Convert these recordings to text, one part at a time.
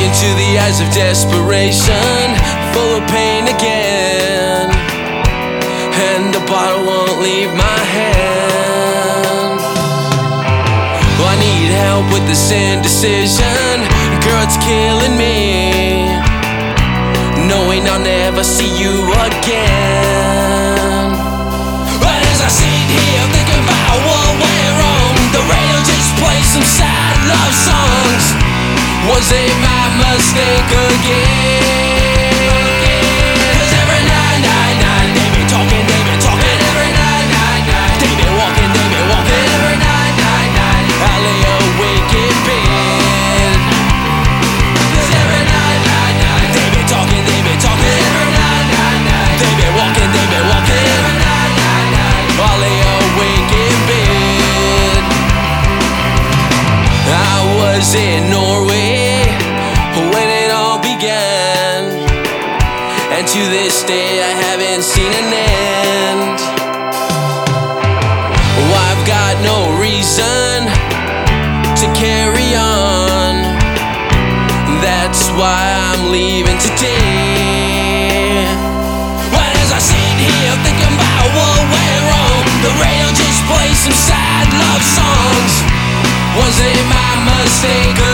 into the eyes of desperation, full of pain again. And the bottle won't leave my hand. Well, I need help with this indecision. Girl, it's killing me. Knowing I'll never see you again. Again? 'Cause every night, night, night, they talking, they talking. Every night, night, night, they walking, they walking. Every night, night, night, I lay awake in every night, night, night, they talking, they talking. Every night, night, night, they walking, they walking. Every night, night, night, I lay awake in bed. I was in to this day I haven't seen an end. Oh, I've got no reason to carry on. That's why I'm leaving today. But as I sit here thinking about what went wrong, the radio just plays some sad love songs. Was it my mistake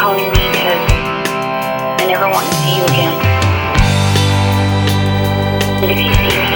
calling me because I never want to see you again. And if you see